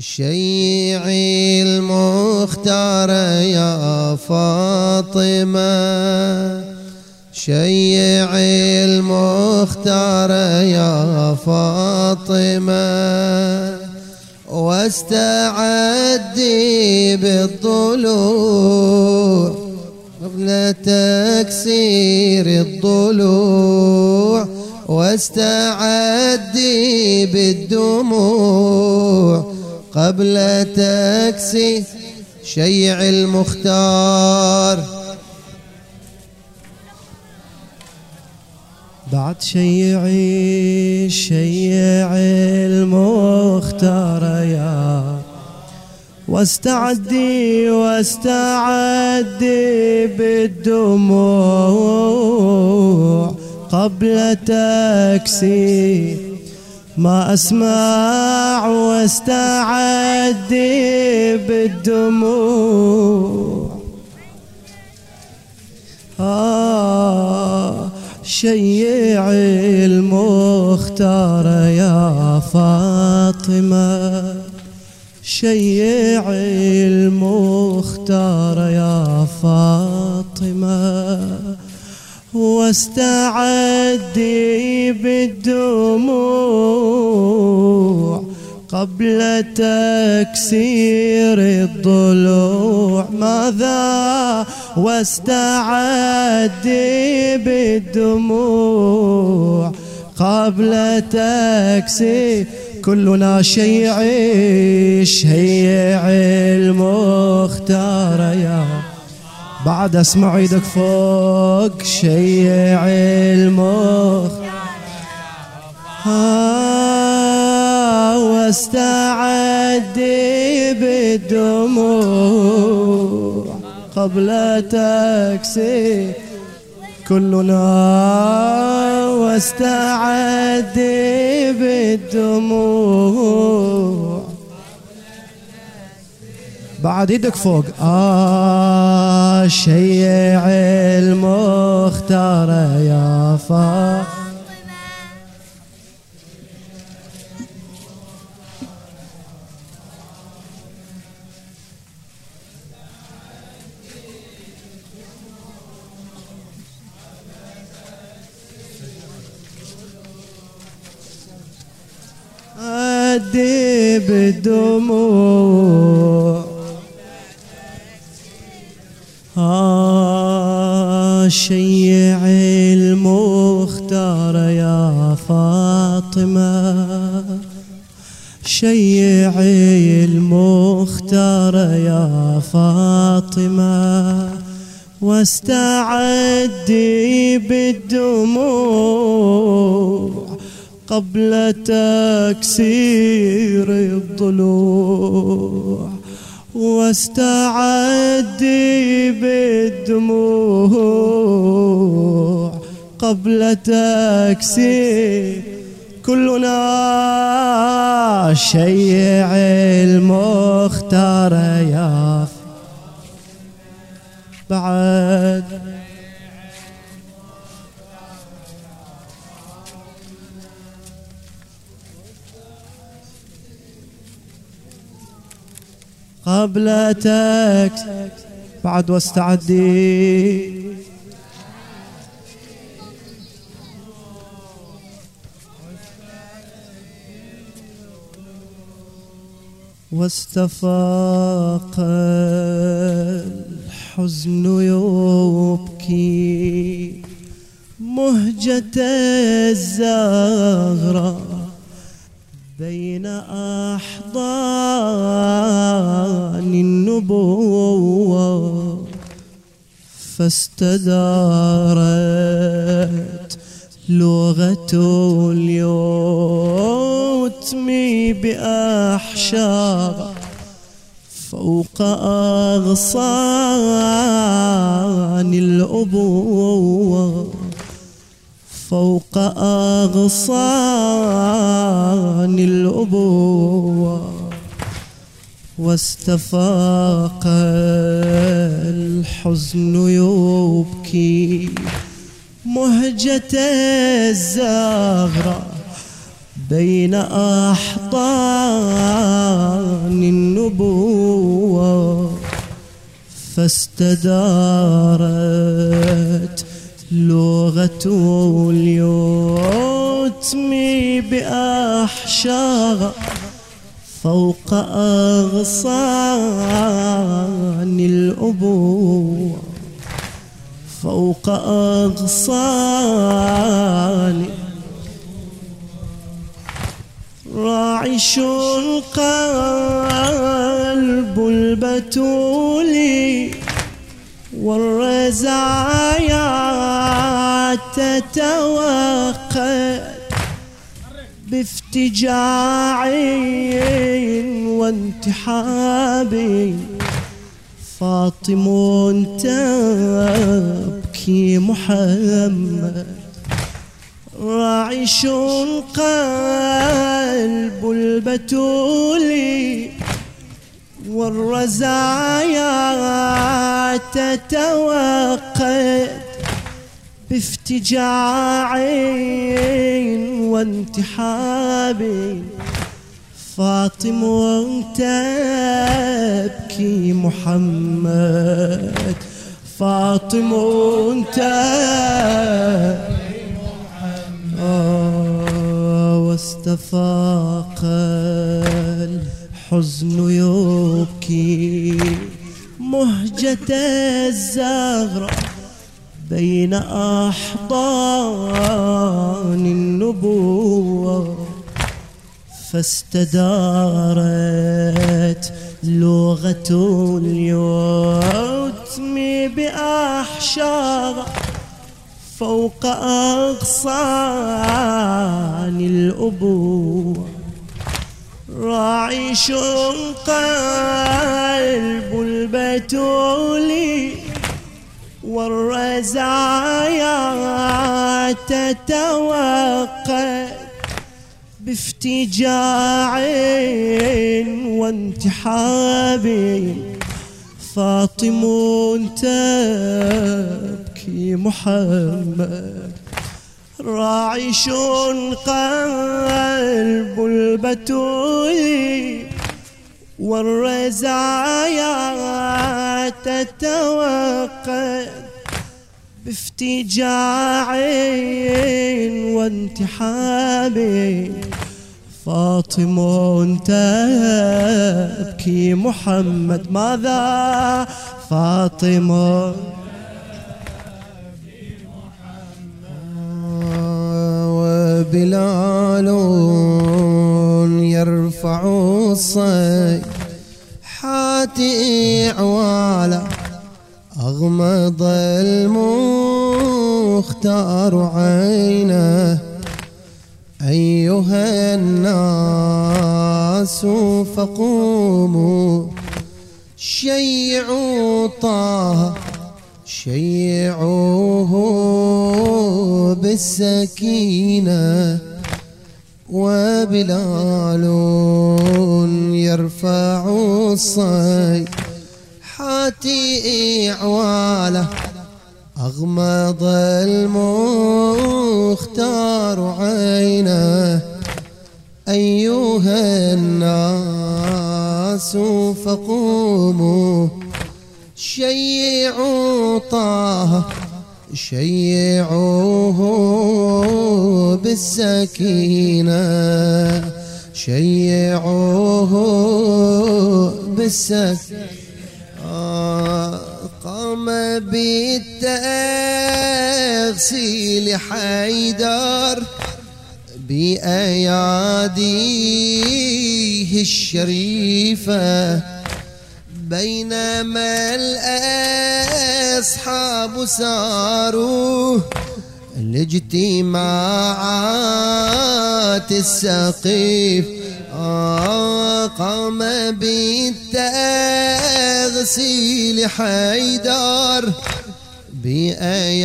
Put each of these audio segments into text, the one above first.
شيعي المختار يا فاطمة. شيعي المختار يا فاطمة. واستعدي بالضلوع قبل تكسير الضلوع. واستعدي بالدموع قبل تكسي شيع المختار. بعد شيعي شيعي المختار يا. واستعدي واستعدي بالدموع قبل تكسي ما أسمع واستعدي بالدموع. آه شيعي المختار يا فاطمة. شيعي المختار يا فاطمة. واستعدي بالدموع قبل تكسير الضلوع. ماذا؟ واستعدي بالدموع قبل تكسير. كلنا شيعي شيعي المختار يا بعد اسمع إيدك فوق شيع المخ. واستعدي بالدموع قبل تكسي كلنا واستعدي بالدموع بعد إيدك فوق. آه شيع المختار يا فا أدي بالدموع آه شيع المختار يا فاطمة. شيع المختار يا فاطمة. واستعدي بالدموع قبل تكسير الضلوع. واستعدي بالدموع قبل تكسي كلنا شيع المختار يا بعد قبلتك. بعد واستعدي. واستفاق الحزن يبكي. مهجة الزغرة بين أحضان النبوة فاستدارت لغة اليتم بأحشار فوق أغصان الأبوة. فوق أغصان الأبوة واستفاق الحزن يبكي مهجة الزهرة بين أحضان النبوة فاستدارت لغة اليتم بأحشاء فوق أغصان الأبوة فوق أغصان. راعش قلب البتول والرزايا تتوقد بافتجاع وانتحاب. فاطم تبكي محمد. راعش قلب البتول. والرزايا تتوقد بافتجاع وانتحاب. فاطم تبكي محمد. فاطم تبكي آه، واستفاق الحزن يبكي مهجة الزغرة بين أحضان النبوة. فاستدارت لغة اليتم بأحشار فوق أغصان الأبوة. راعش قلب البتول والرزايا تتوقد بافتجاع وانتحاب. فاطم تبكي محمد راعش قلب البتول والرزايا تتوقد بافتجاع وانتحاب. فاطم تبكي محمد ماذا؟ فاطمة. وبلال يرفع الصيحات عوالا أغمض المختار عينه. أيها الناس فقوموا شيعوا طه شيعوه بالسكينة. وبلال يرفع الصيحات إعواله أغمض المختار عينه. أيها الناس فقوموا شيعوا طه شيعوه بالسكينة شيعوه بالسكينة. آه، قام بالتغسيل حيدر بأياديه الشريفة. بينما الأصحاب ساروا الاجتماعات السقيف. قام بالتغسيل حيدر بأياديه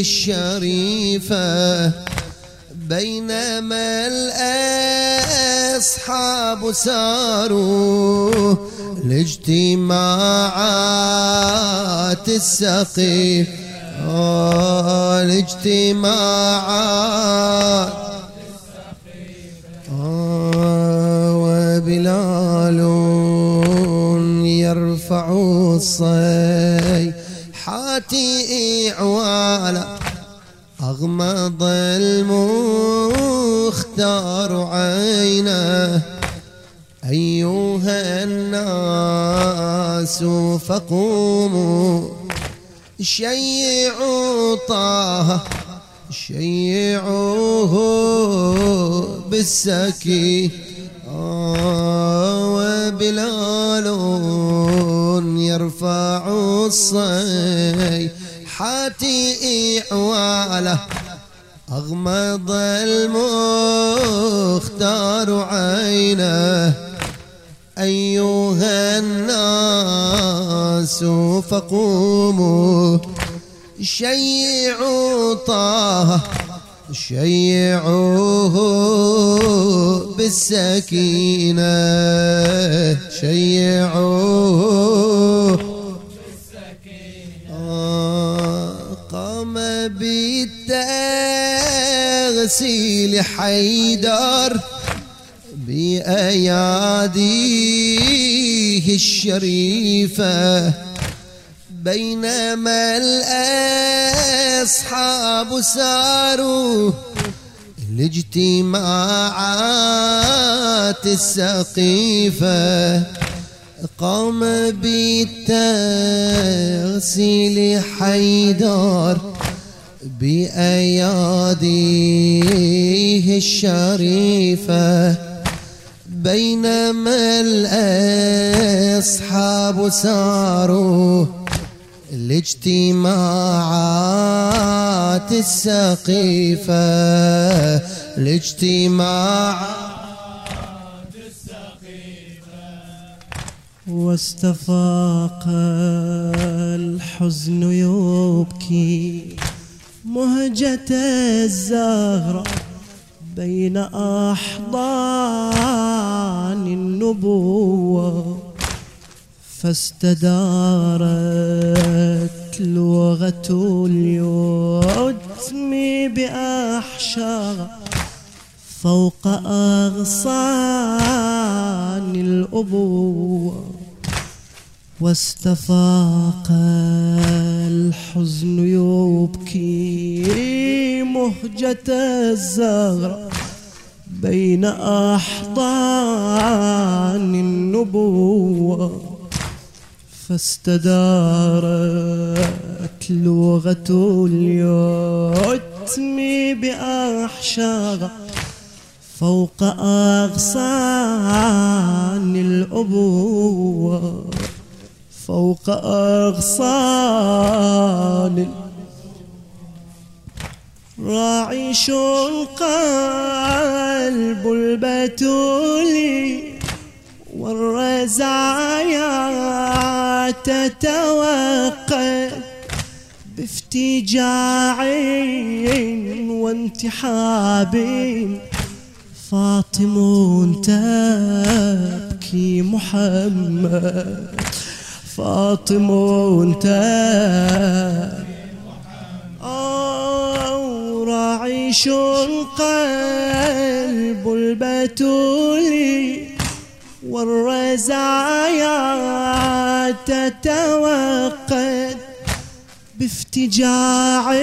الشريفة. بينما الأصحاب ساروا الاجتماعات السقيف آه، الاجتماعات آه، وبلال يرفع الصيحات إعوالا أغمض فقوموا شيعوا طه شيعوه بالسكي. وبلال يرفع الصيحات إعواله. أغمض المختار عينه. أيها الناس فقوموا شيعوا طه شيعوه بالسكينة. شيعوه آه، قام بالتغسيل حيدر بأياديه الشريفة بينما الأصحاب ساروا الاجتماعات السقيفة قام بالتغسيل حيدر بأياديه الشريفة بينما الأصحاب ساروا الاجتماعات السقيفة الاجتماعات واستفاق الحزن يبكي مهجة الزهرة. بين أحضان النبوة فاستدارت لغة اليتم بأحشاء فوق أغصان الأبوة. واستفاق الحزن يبكي مهجة الزهرة بين أحضان النبوة فاستدارت لغة اليتم بأحشاء فوق أغصان الأبوة. فوق أغصان. راعش قلب البتول والرزايا تتوقد بافتجاع وانتحاب. فاطم تبكي محمد. فاطم تبكي أو راعش قلب البتول. والرزايا تتوقد بافتجاع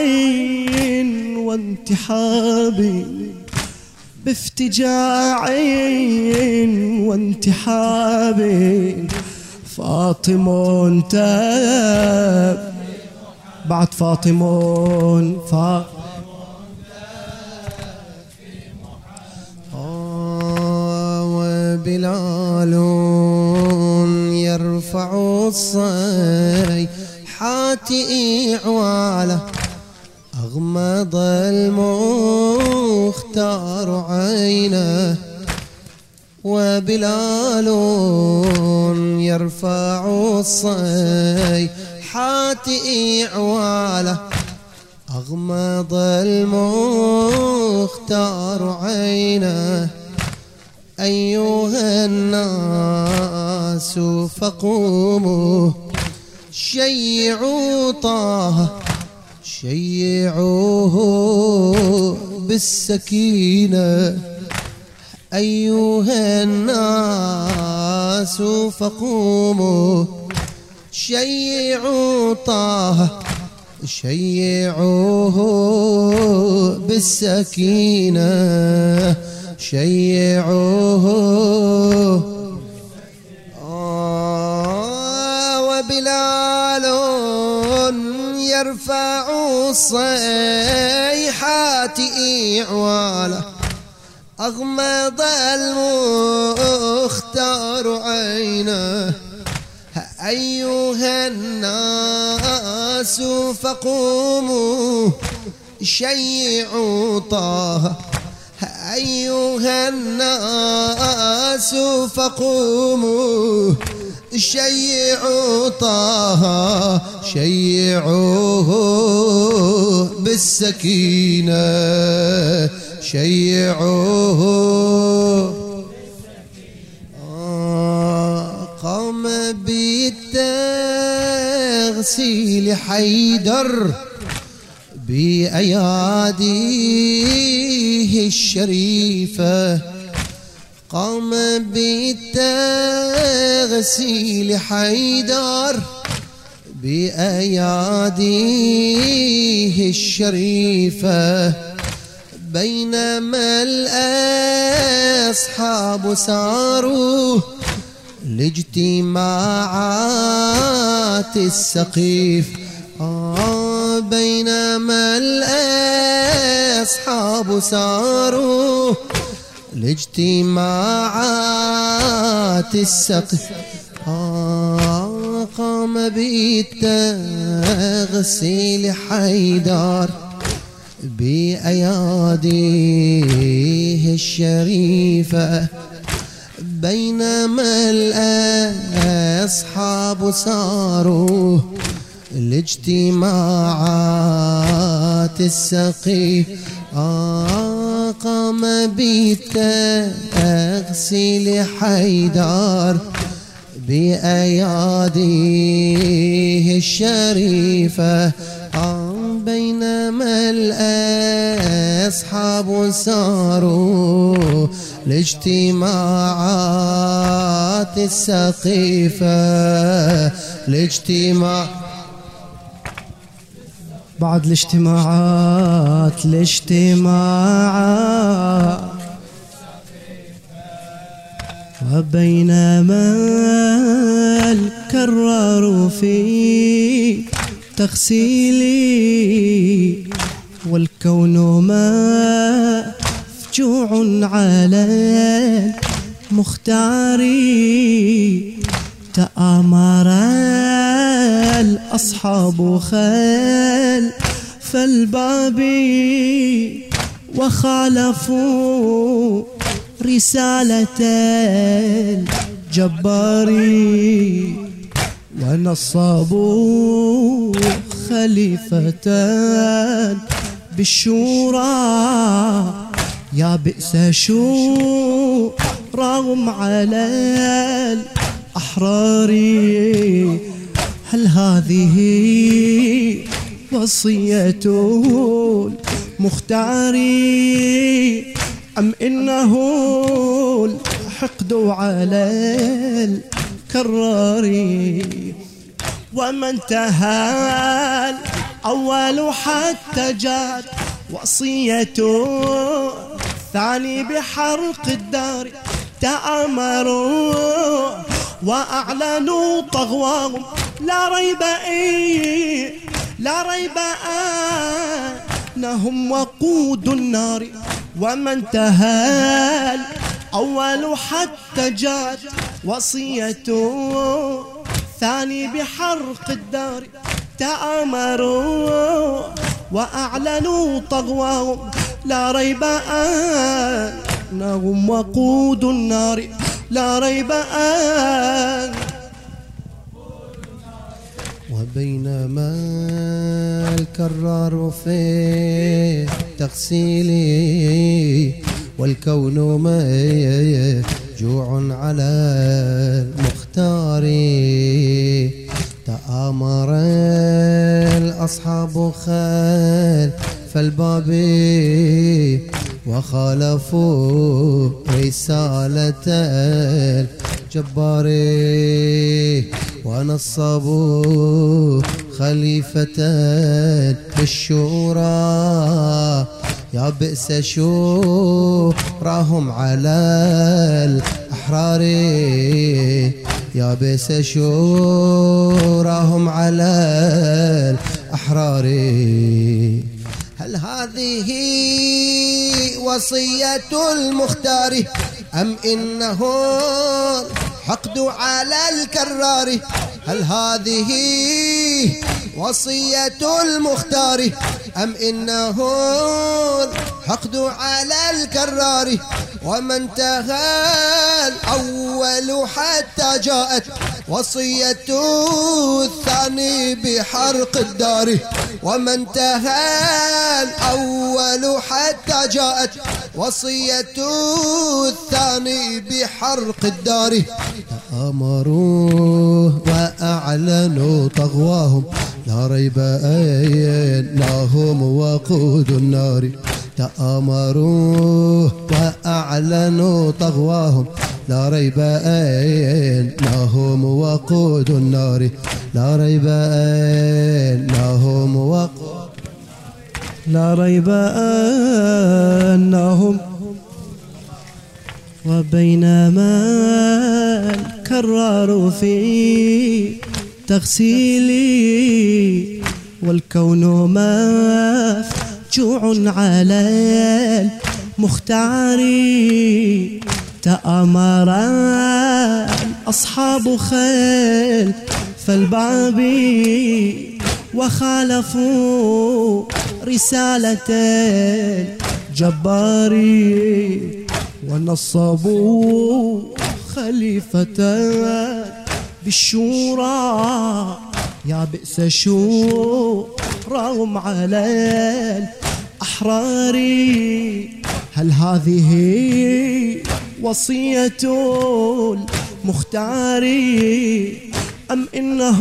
وانتحاب. بافتجاع وانتحاب. فاطم تاب بعد فاطمون فاطمون بلال يرفع الصيحات إعواله أغمض المختار عينه. وبلال يرفع الصيحات إعواله. أغمض المختار عينه. أيها الناس فقوموا. شيعوا طه. شيعوه بالسكينة. أيها الناس فقوموا شيعوا طه شيعوه بالسكينة شيعوه آه، وبلال يرفع الصيحات إعواله. أغمض المختار عينه. أيها الناس فقوموا شيعوا طه. أيها الناس فقوموا شيعوا طه. شيعوه بالسكينة. شيعوه قام بالتغسيل حيدر بأياديه الشريفة. قام بالتغسيل حيدر بأياديه الشريفة. بينما الأصحاب ساروا لاجتماعات السقيف. آه بينما الأصحاب ساروا لاجتماعات السقف آه قام بالتغسيل حيدر. بأياديه الشريفة بينما الأصحاب ساروا لاجتماعات السقيف آه قام بالتغسيل حيدر بأياديه الشريفة بينما الأصحاب ساروا لاجتماعات السقيفة لاجتماع بعد الاجتماعات الاجتماعات. وبينما الكرار في تغسيلي والكون ما فجوع على المختار تآمر الأصحاب خلف الباب وخالفوا رسالة الجبار ونصبوا خليفة بالشورى. يا بئس شورهم على الأحرار. هل هذه وصية المختار أم إنه الحقد على الكرار وما انتهى الأول حتى جاءت وصيته الثاني بحرق الدار. تأمروا وأعلنوا طغواهم. لا ريب إيه لا ريب أنهم وقود النار. وما انتهى الأول حتى جاءت وصيته ثاني بحرق الدار تأمروا وأعلنوا طغواهم لا ريب أنهم وقود النار لا ريب أن وبينما الكرار في تغسيلي والكون جوع على المختار. تآمر الأصحاب خلف الباب وخالفوا رسالة الجبار ونصبوا خليفة بالشورى يا بئس شورهم على الأحرار. يا بئس شورهم على الأحرار. هل هذه وصية المختار أم إنه حقد على الكرار. هل هذه وصية المختار؟ أم إنه حقد على الكرار؟ وما انتهى حتى جاءت وصية الثاني بحرق الدار. وما انتهى الأول حتى جاءت وصية الثاني بحرق الدار. أمروه وأعلنوا طغواهم. لا ريب أنهم وقود النار. تأمروه وأعلنوا طغواهم. لا ريب أنهم وقود النار. لا ريب أنهم وقود لا ريب أنهم وبينما الكرار في تغسيلي والكون مفجوع على المختار. تأمر أصحاب خيل فالباب وخالفوا رسالة الجبار. ونصبوا خليفة بالشورى. يا بئس شورهم على الأحرار. هل هذه وصية المختار أم إنه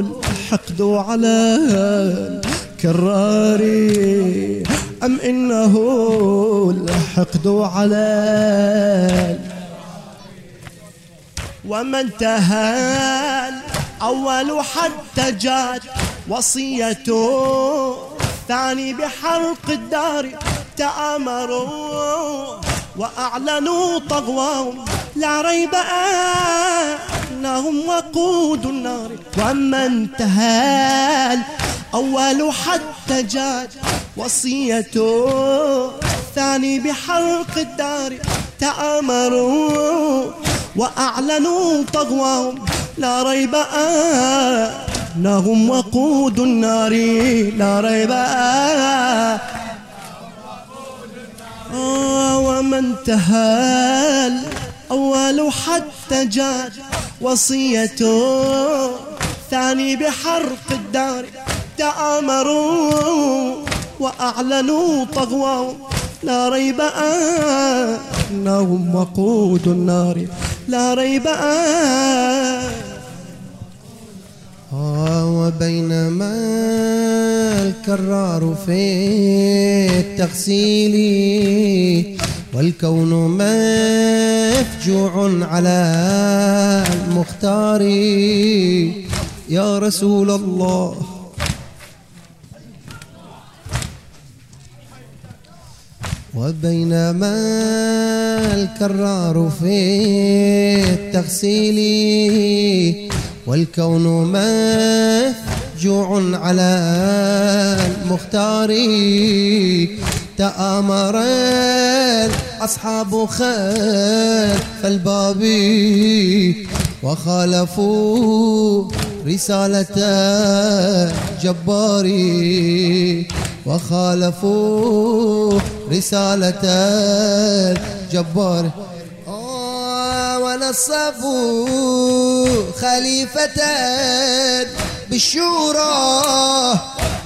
الحقد على الكرار؟ أم إنه الحقد على وما انتهى الأول حتى جات وصيته الثاني بحرق الدار تآمروا وأعلنوا طغواهم لا ريب أنهم وقود النار. وما انتهى الأول حتى جات وصيته الثاني بحرق الدار تآمروا وأعلنوا طغواهم لا ريب أنهم وقود النار لا ريب وما انتهى الأول حتى جاء وصيته ثاني بحرق الدار تآمروا وأعلنوا طغواهم لا ريب أنهم وقود النار. لا ريب آه وبينما الكرار في التغسيل والكون مفجوع على المختار. يا رسول الله وبينما الكرار في التغسيل والكون مفجوع على المختار. تآمر أصحاب خلف الباب. وخالفوا رسالة جباري. وخالفوا رسالة الجبار آه، ونصبوا خليفة بالشورى.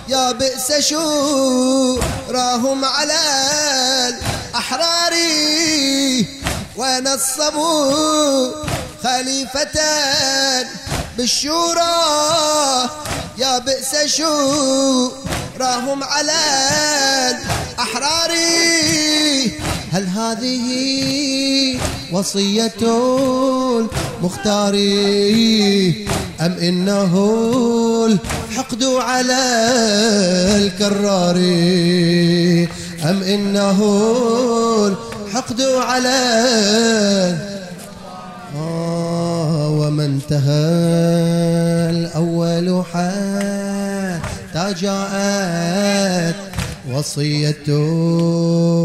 يا بئس شوراهم على الأحرار. ونصبوا خليفة بالشورى يا بئس شوراهم على الأحرار. هل هذه وصية مختاري أم إنه الحقد على الكراري أم إنه الحقد على وما انتهى الأول حتى جاءت وصية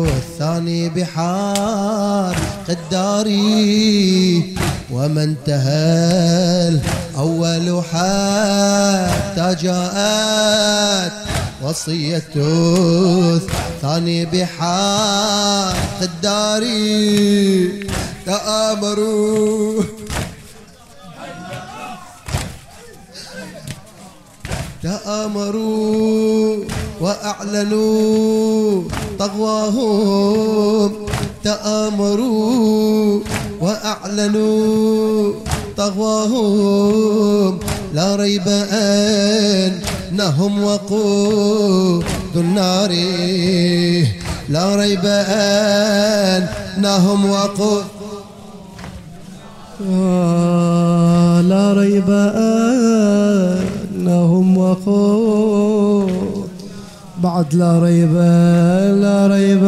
الثاني بحار قداري وما انتهى الأول حتى جاءت وصية الثاني بحار قداري تآمروا تآمروا وأعلنوا طغواهم. تآمروا وأعلنوا طغواهم. لا ريب أنهم وقود النار. لا ريب أنهم وقود. آه لا ريب أنهم وقود بعد لا ريب لا ريب.